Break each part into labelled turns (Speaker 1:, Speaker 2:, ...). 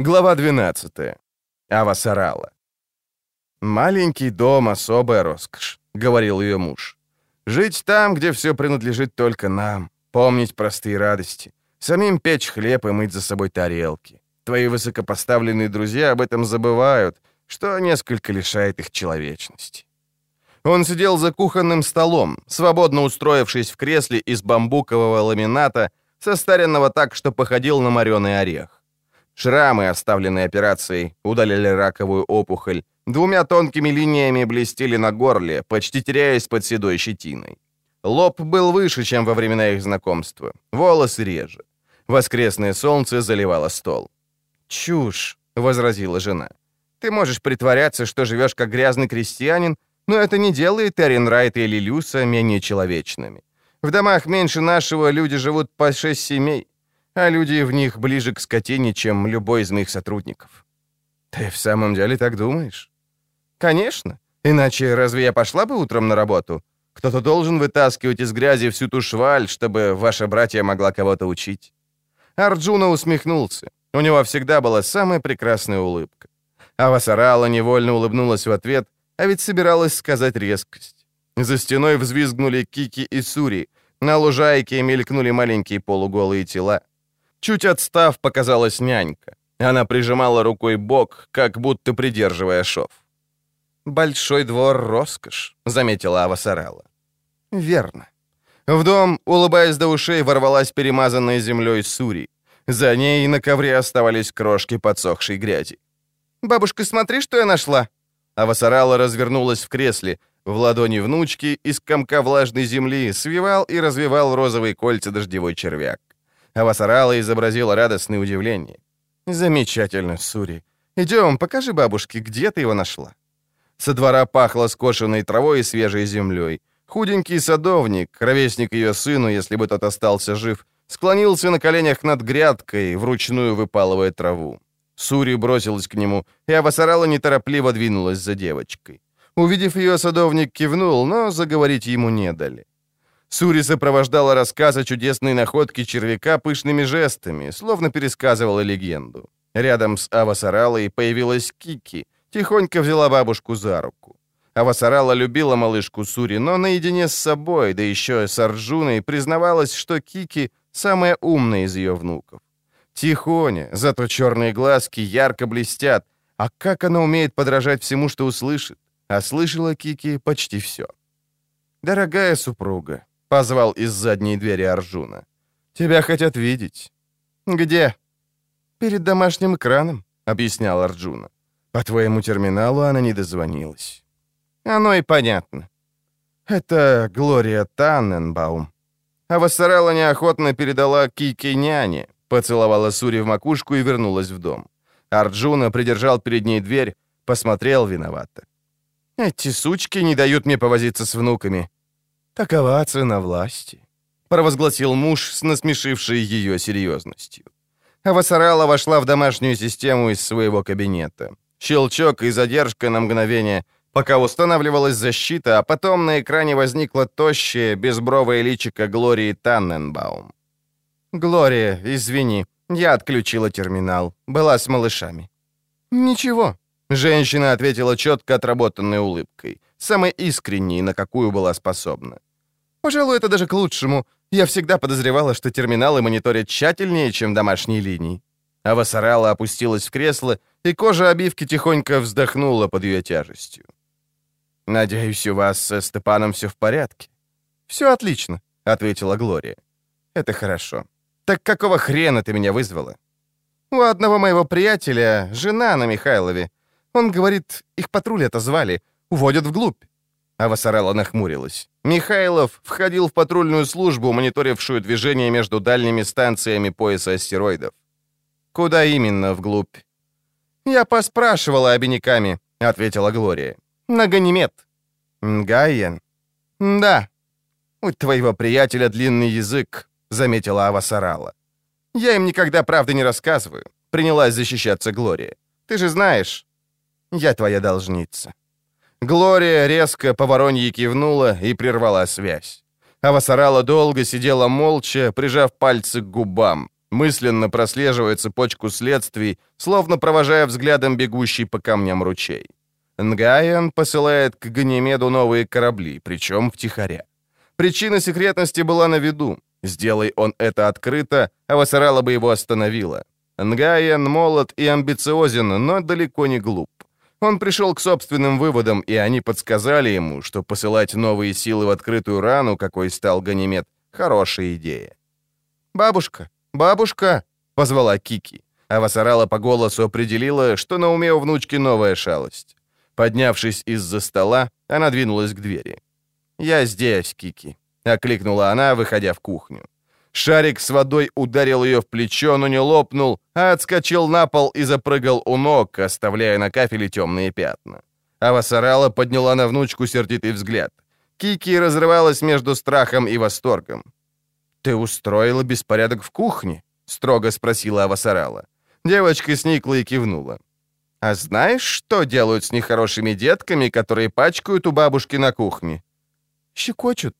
Speaker 1: Глава 12. Авасарала. «Маленький дом — особая роскошь», — говорил ее муж. «Жить там, где все принадлежит только нам, помнить простые радости, самим печь хлеб и мыть за собой тарелки. Твои высокопоставленные друзья об этом забывают, что несколько лишает их человечности». Он сидел за кухонным столом, свободно устроившись в кресле из бамбукового ламината, состаренного так, что походил на мореный орех. Шрамы, оставленные операцией, удалили раковую опухоль, двумя тонкими линиями блестели на горле, почти теряясь под седой щетиной. Лоб был выше, чем во времена их знакомства, волосы реже. Воскресное солнце заливало стол. «Чушь», — возразила жена. «Ты можешь притворяться, что живешь как грязный крестьянин, но это не делает Эрин Райта или Люса менее человечными. В домах меньше нашего люди живут по шесть семей а люди в них ближе к скотине, чем любой из моих сотрудников. Ты в самом деле так думаешь? Конечно. Иначе разве я пошла бы утром на работу? Кто-то должен вытаскивать из грязи всю ту шваль, чтобы ваша братья могла кого-то учить. Арджуна усмехнулся. У него всегда была самая прекрасная улыбка. А Васарала невольно улыбнулась в ответ, а ведь собиралась сказать резкость. За стеной взвизгнули Кики и Сури. На лужайке мелькнули маленькие полуголые тела. Чуть отстав, показалась нянька. Она прижимала рукой бок, как будто придерживая шов. «Большой двор — роскошь», — заметила Авасарала. «Верно». В дом, улыбаясь до ушей, ворвалась перемазанная землей Сури. За ней на ковре оставались крошки подсохшей грязи. «Бабушка, смотри, что я нашла!» Авасарала развернулась в кресле. В ладони внучки из комка влажной земли свивал и развивал розовые кольца дождевой червяк. Авасарала изобразила радостное удивление. «Замечательно, Сури. Идем, покажи бабушке, где ты его нашла». Со двора пахло скошенной травой и свежей землей. Худенький садовник, ровесник ее сыну, если бы тот остался жив, склонился на коленях над грядкой, вручную выпалывая траву. Сури бросилась к нему, и Авасарала неторопливо двинулась за девочкой. Увидев ее, садовник кивнул, но заговорить ему не дали. Сури сопровождала рассказ о чудесной находке червяка пышными жестами, словно пересказывала легенду. Рядом с Авасаралой появилась Кики, тихонько взяла бабушку за руку. Авасарала любила малышку Сури, но наедине с собой, да еще с Арджуной, признавалась, что Кики — самая умная из ее внуков. Тихоня, зато черные глазки ярко блестят, а как она умеет подражать всему, что услышит. А слышала Кики почти все. «Дорогая супруга, — позвал из задней двери Арджуна. «Тебя хотят видеть». «Где?» «Перед домашним экраном», — объяснял Арджуна. «По твоему терминалу она не дозвонилась». «Оно и понятно». «Это Глория Танненбаум». А Вассарелла неохотно передала Кике няне, поцеловала Сури в макушку и вернулась в дом. Арджуна придержал перед ней дверь, посмотрел виновато. «Эти сучки не дают мне повозиться с внуками. Такова цена власти», — провозгласил муж с насмешившей ее серьезностью. Авасарала вошла в домашнюю систему из своего кабинета. Щелчок и задержка на мгновение, пока устанавливалась защита, а потом на экране возникло тощее, безбровое личико Глории Танненбаум. «Глория, извини, я отключила терминал. Была с малышами». «Ничего», — женщина ответила четко отработанной улыбкой, самой искренней, на какую была способна. Пожалуй, это даже к лучшему. Я всегда подозревала, что терминалы мониторят тщательнее, чем домашние линии. Авасарала опустилась в кресло, и кожа обивки тихонько вздохнула под ее тяжестью. «Надеюсь, у вас со Степаном все в порядке?» «Все отлично», — ответила Глория. «Это хорошо. Так какого хрена ты меня вызвала?» «У одного моего приятеля жена на Михайлове. Он говорит, их патруль отозвали, уводят вглубь. Авасарелла нахмурилась. Михайлов входил в патрульную службу, мониторившую движение между дальними станциями пояса астероидов. «Куда именно вглубь?» «Я поспрашивала обиняками», — ответила Глория. «На Ганимед». «Нгайен?» «Да». «У твоего приятеля длинный язык», — заметила Авасарала. «Я им никогда правды не рассказываю», — принялась защищаться Глория. «Ты же знаешь, я твоя должница». Глория резко по воронье кивнула и прервала связь. Авасарала долго сидела молча, прижав пальцы к губам. Мысленно прослеживая цепочку следствий, словно провожая взглядом бегущий по камням ручей. Нгайен посылает к Ганимеду новые корабли, причем втихаря. Причина секретности была на виду. Сделай он это открыто, Авасарала бы его остановила. Нгайен молод и амбициозен, но далеко не глуп. Он пришел к собственным выводам, и они подсказали ему, что посылать новые силы в открытую рану, какой стал Ганимед, хорошая идея. «Бабушка, бабушка!» — позвала Кики. А Васарала по голосу определила, что на уме у внучки новая шалость. Поднявшись из-за стола, она двинулась к двери. «Я здесь, Кики», — окликнула она, выходя в кухню. Шарик с водой ударил ее в плечо, но не лопнул, а отскочил на пол и запрыгал у ног, оставляя на кафеле темные пятна. Ава Сарала подняла на внучку сердитый взгляд. Кики разрывалась между страхом и восторгом. «Ты устроила беспорядок в кухне?» — строго спросила Ава Сарала. Девочка сникла и кивнула. «А знаешь, что делают с нехорошими детками, которые пачкают у бабушки на кухне?» «Щекочут».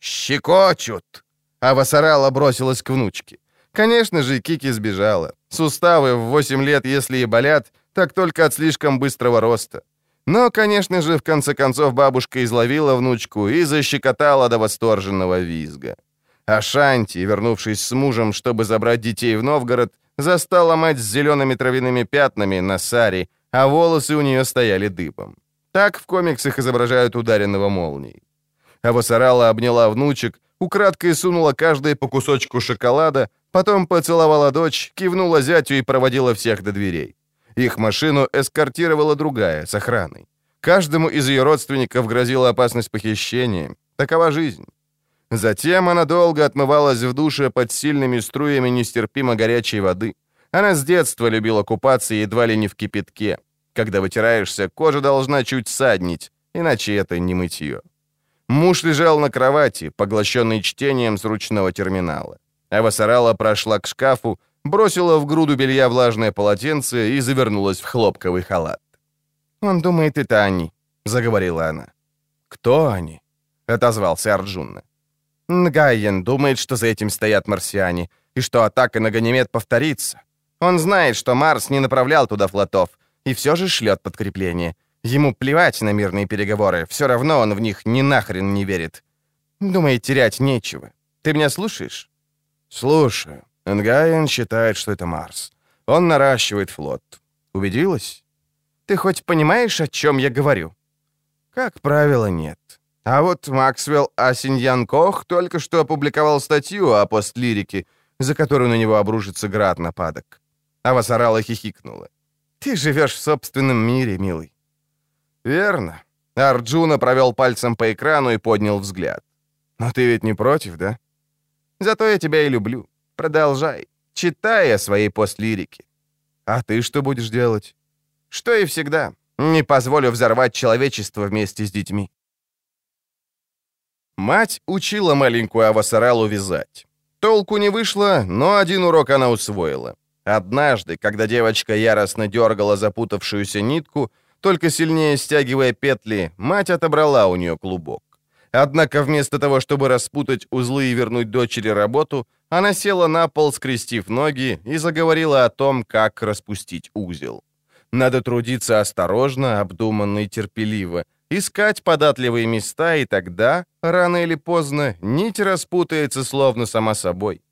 Speaker 1: «Щекочут!» А Васарала бросилась к внучке. Конечно же, Кики сбежала. Суставы в 8 лет, если и болят, так только от слишком быстрого роста. Но, конечно же, в конце концов бабушка изловила внучку и защекотала до восторженного визга. А Шанти, вернувшись с мужем, чтобы забрать детей в Новгород, застала мать с зелеными травяными пятнами на саре, а волосы у нее стояли дыбом. Так в комиксах изображают ударенного молнией. А Васарала обняла внучек, украдкой сунула каждой по кусочку шоколада, потом поцеловала дочь, кивнула зятю и проводила всех до дверей. Их машину эскортировала другая, с охраной. Каждому из ее родственников грозила опасность похищения. Такова жизнь. Затем она долго отмывалась в душе под сильными струями нестерпимо горячей воды. Она с детства любила купаться едва ли не в кипятке. Когда вытираешься, кожа должна чуть саднить, иначе это не мытье. Муж лежал на кровати, поглощенный чтением с ручного терминала. Авасарала прошла к шкафу, бросила в груду белья влажное полотенце и завернулась в хлопковый халат. «Он думает, это они», — заговорила она. «Кто они?» — отозвался Арджуна. «Нгайен думает, что за этим стоят марсиане, и что атака на Ганимед повторится. Он знает, что Марс не направлял туда флотов, и все же шлет подкрепление. Ему плевать на мирные переговоры, все равно он в них ни нахрен не верит. Думает, терять нечего. Ты меня слушаешь? Слушаю. Энгаен считает, что это Марс. Он наращивает флот. Убедилась? Ты хоть понимаешь, о чем я говорю? Как правило, нет. А вот Максвелл Асиньян Кох только что опубликовал статью о постлирике, за которую на него обрушится град нападок. А Васарала хихикнула. «Ты живешь в собственном мире, милый. «Верно». Арджуна провел пальцем по экрану и поднял взгляд. «Но ты ведь не против, да?» «Зато я тебя и люблю. Продолжай. Читай о своей постлирике». «А ты что будешь делать?» «Что и всегда. Не позволю взорвать человечество вместе с детьми». Мать учила маленькую Авасаралу вязать. Толку не вышло, но один урок она усвоила. Однажды, когда девочка яростно дергала запутавшуюся нитку, только сильнее стягивая петли, мать отобрала у нее клубок. Однако вместо того, чтобы распутать узлы и вернуть дочери работу, она села на пол, скрестив ноги, и заговорила о том, как распустить узел. Надо трудиться осторожно, обдуманно и терпеливо, искать податливые места, и тогда, рано или поздно, нить распутается словно сама собой.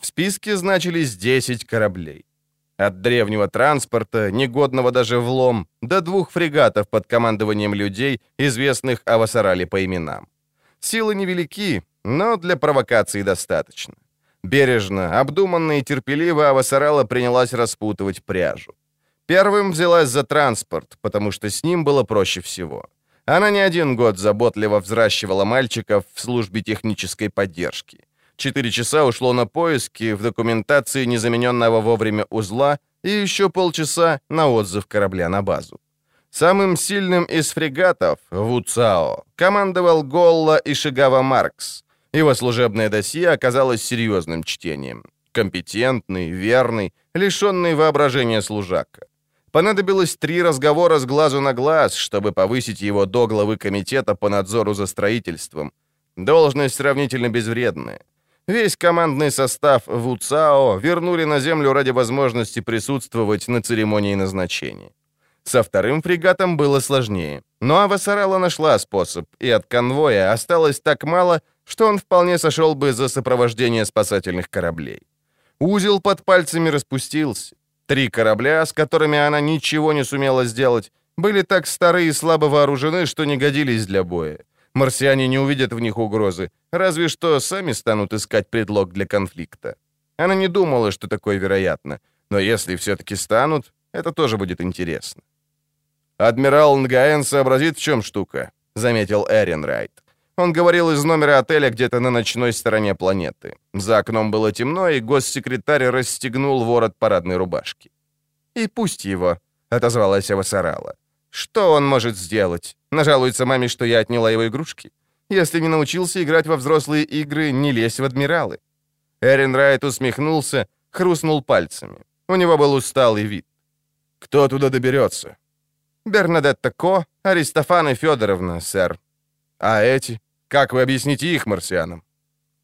Speaker 1: В списке значились 10 кораблей. От древнего транспорта, негодного даже в лом, до двух фрегатов под командованием людей, известных Авасарали по именам. Силы невелики, но для провокации достаточно. Бережно, обдуманно и терпеливо Авасарала принялась распутывать пряжу. Первым взялась за транспорт, потому что с ним было проще всего. Она не один год заботливо взращивала мальчиков в службе технической поддержки. Четыре часа ушло на поиски в документации незамененного вовремя узла и еще полчаса на отзыв корабля на базу. Самым сильным из фрегатов, Вуцао, командовал Голла и Шигава Маркс. Его служебное досье оказалось серьезным чтением. Компетентный, верный, лишенный воображения служака. Понадобилось три разговора с глазу на глаз, чтобы повысить его до главы комитета по надзору за строительством. Должность сравнительно безвредная. Весь командный состав в УЦАО вернули на Землю ради возможности присутствовать на церемонии назначения. Со вторым фрегатом было сложнее, но Авасарала нашла способ, и от конвоя осталось так мало, что он вполне сошел бы за сопровождение спасательных кораблей. Узел под пальцами распустился. Три корабля, с которыми она ничего не сумела сделать, были так стары и слабо вооружены, что не годились для боя. Марсиане не увидят в них угрозы, разве что сами станут искать предлог для конфликта. Она не думала, что такое вероятно, но если все-таки станут, это тоже будет интересно. «Адмирал Нгаэн сообразит, в чем штука», — заметил Эрин Райт. Он говорил из номера отеля где-то на ночной стороне планеты. За окном было темно, и госсекретарь расстегнул ворот парадной рубашки. «И пусть его», — отозвалась Авасарала. «Что он может сделать? Нажалуется маме, что я отняла его игрушки? Если не научился играть во взрослые игры, не лезь в адмиралы». Эрин Райт усмехнулся, хрустнул пальцами. У него был усталый вид. «Кто туда доберется?» «Бернадетта Ко, Аристофана Федоровна, сэр». «А эти?» Как вы объясните их марсианам?»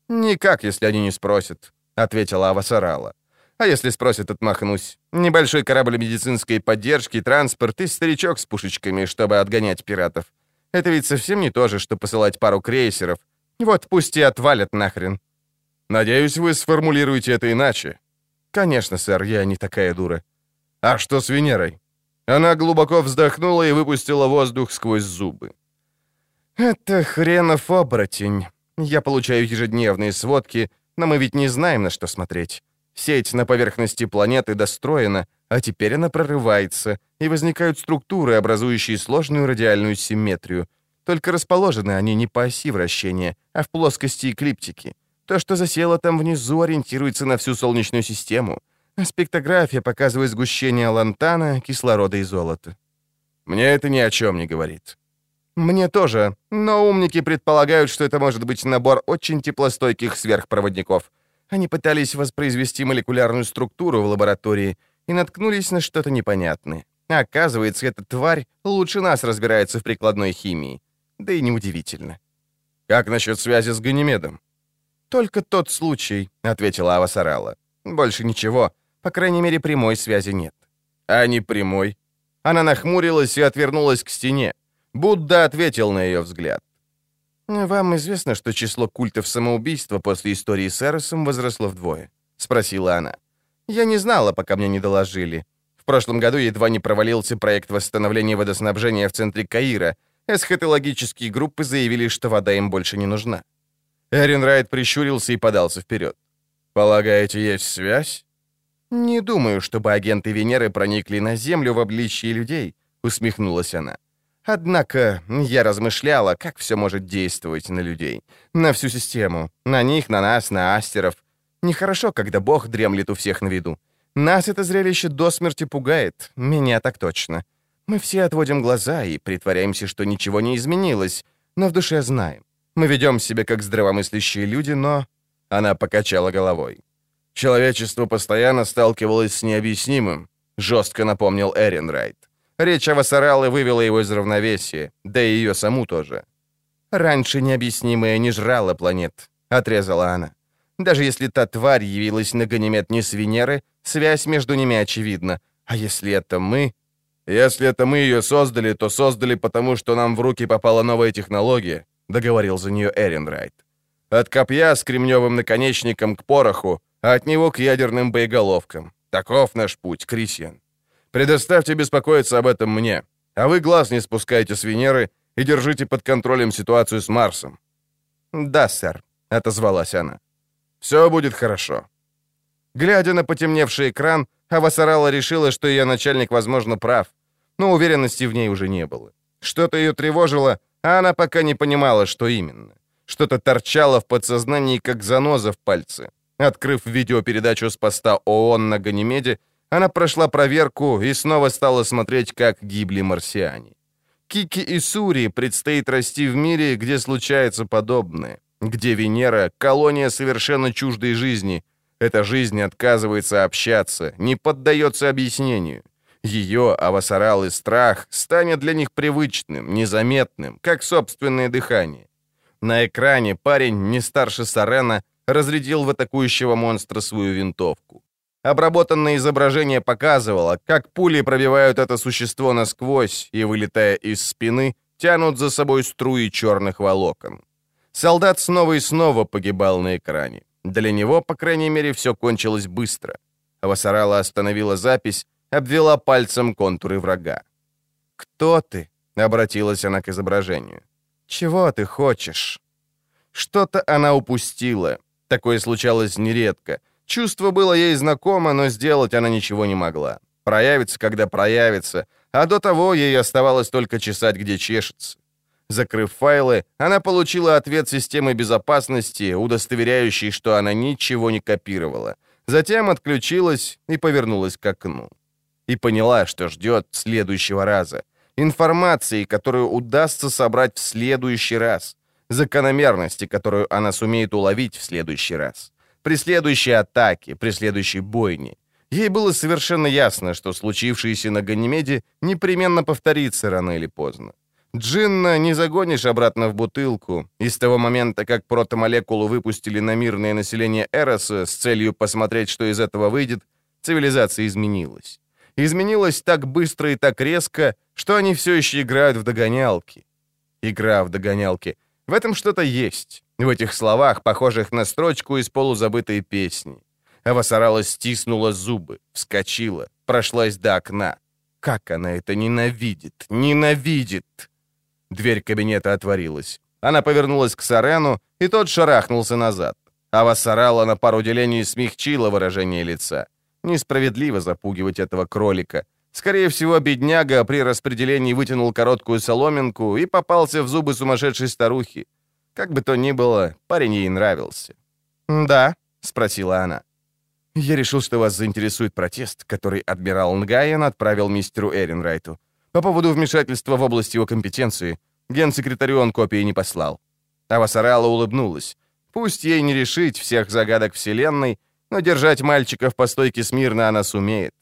Speaker 1: «Никак, если они не спросят», — ответила Авасарала. «А если спросят, отмахнусь. Небольшой корабль медицинской поддержки, транспорт и старичок с пушечками, чтобы отгонять пиратов. Это ведь совсем не то же, что посылать пару крейсеров. Вот пусть и отвалят нахрен». «Надеюсь, вы сформулируете это иначе». «Конечно, сэр, я не такая дура». «А что с Венерой?» Она глубоко вздохнула и выпустила воздух сквозь зубы. «Это хренов оборотень. Я получаю ежедневные сводки, но мы ведь не знаем, на что смотреть. Сеть на поверхности планеты достроена, а теперь она прорывается, и возникают структуры, образующие сложную радиальную симметрию. Только расположены они не по оси вращения, а в плоскости эклиптики. То, что засело там внизу, ориентируется на всю Солнечную систему. Спектрография показывает сгущение лантана, кислорода и золота. Мне это ни о чем не говорит. Мне тоже, но умники предполагают, что это может быть набор очень теплостойких сверхпроводников. Они пытались воспроизвести молекулярную структуру в лаборатории и наткнулись на что-то непонятное. Оказывается, эта тварь лучше нас разбирается в прикладной химии. Да и неудивительно. «Как насчет связи с Ганимедом?» «Только тот случай», — ответила Авасарала. «Больше ничего. По крайней мере, прямой связи нет». «А не прямой?» Она нахмурилась и отвернулась к стене. Будда ответил на ее взгляд. «Вам известно, что число культов самоубийства после истории с Эросом возросло вдвое?» — спросила она. «Я не знала, пока мне не доложили. В прошлом году едва не провалился проект восстановления водоснабжения в центре Каира. Эсхатологические группы заявили, что вода им больше не нужна». Эрин Райт прищурился и подался вперед. «Полагаете, есть связь?» «Не думаю, чтобы агенты Венеры проникли на Землю в обличье людей», — усмехнулась она. Однако я размышляла, как все может действовать на людей. На всю систему. На них, на нас, на астеров. Нехорошо, когда Бог дремлет у всех на виду. Нас это зрелище до смерти пугает. Меня так точно. Мы все отводим глаза и притворяемся, что ничего не изменилось, но в душе знаем. Мы ведем себя как здравомыслящие люди, но...» Она покачала головой. «Человечество постоянно сталкивалось с необъяснимым», — жестко напомнил Эрин Райт. Речь Авасаралы вывела его из равновесия, да и ее саму тоже. «Раньше необъяснимое не жрало планет», — отрезала она. «Даже если та тварь явилась на Ганимед не с Венеры, связь между ними очевидна. А если это мы...» «Если это мы ее создали, то создали потому, что нам в руки попала новая технология», — договорил за нее Эренрайт. «От копья с кремневым наконечником к пороху, а от него к ядерным боеголовкам. Таков наш путь, Крисиан. Предоставьте беспокоиться об этом мне, а вы глаз не спускайте с Венеры и держите под контролем ситуацию с Марсом». «Да, сэр», — отозвалась она. «Все будет хорошо». Глядя на потемневший экран, Авасарала решила, что ее начальник, возможно, прав, но уверенности в ней уже не было. Что-то ее тревожило, а она пока не понимала, что именно. Что-то торчало в подсознании, как заноза в пальце. Открыв видеопередачу с поста ООН на Ганимеде, она прошла проверку и снова стала смотреть, как гибли марсиане. Кики и Сури предстоит расти в мире, где случается подобное, где Венера — колония совершенно чуждой жизни. Эта жизнь отказывается общаться, не поддается объяснению. Ее авасарал и страх станет для них привычным, незаметным, как собственное дыхание. На экране парень, не старше Сарена, разрядил в атакующего монстра свою винтовку. Обработанное изображение показывало, как пули пробивают это существо насквозь и, вылетая из спины, тянут за собой струи черных волокон. Солдат снова и снова погибал на экране. Для него, по крайней мере, все кончилось быстро. Васарала остановила запись, обвела пальцем контуры врага. «Кто ты?» — обратилась она к изображению. «Чего ты хочешь?» Что-то она упустила. Такое случалось нередко. Чувство было ей знакомо, но сделать она ничего не могла. Проявится, когда проявится, а до того ей оставалось только чесать, где чешется. Закрыв файлы, она получила ответ системы безопасности, удостоверяющий, что она ничего не копировала. Затем отключилась и повернулась к окну. И поняла, что ждет следующего раза. Информации, которую удастся собрать в следующий раз. Закономерности, которую она сумеет уловить в следующий раз. При следующей атаке, при следующей бойне. Ей было совершенно ясно, что случившееся на Ганимеде непременно повторится рано или поздно. Джинна не загонишь обратно в бутылку. И с того момента, как протомолекулу выпустили на мирное население Эроса с целью посмотреть, что из этого выйдет, цивилизация изменилась. Изменилась так быстро и так резко, что они все еще играют в догонялки. Игра в догонялки. В этом что-то есть. В этих словах, похожих на строчку из полузабытой песни. Авасарала стиснула зубы, вскочила, прошлась до окна. Как она это ненавидит, ненавидит! Дверь кабинета отворилась. Она повернулась к Сарену, и тот шарахнулся назад. Ава Сарала на пару делений смягчила выражение лица. Несправедливо запугивать этого кролика. Скорее всего, бедняга при распределении вытянул короткую соломинку и попался в зубы сумасшедшей старухи. Как бы то ни было, парень ей нравился. «Да?» — спросила она. «Я решил, что вас заинтересует протест, который адмирал Нгайен отправил мистеру Эренрайту. По поводу вмешательства в область его компетенции, генсекретарю он копии не послал. Авасарала улыбнулась. Пусть ей не решить всех загадок Вселенной, но держать мальчиков по стойке смирно она сумеет.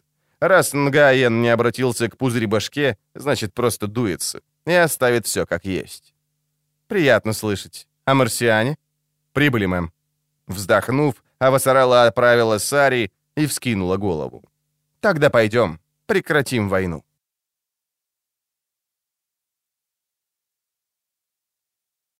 Speaker 1: Раз Нгаен не обратился к пузыре башке, значит, просто дуется и оставит все как есть. Приятно слышать. А марсиане? Прибыли, мэм. Вздохнув, Авасарала отправила Сари и вскинула голову. Тогда пойдем, прекратим войну.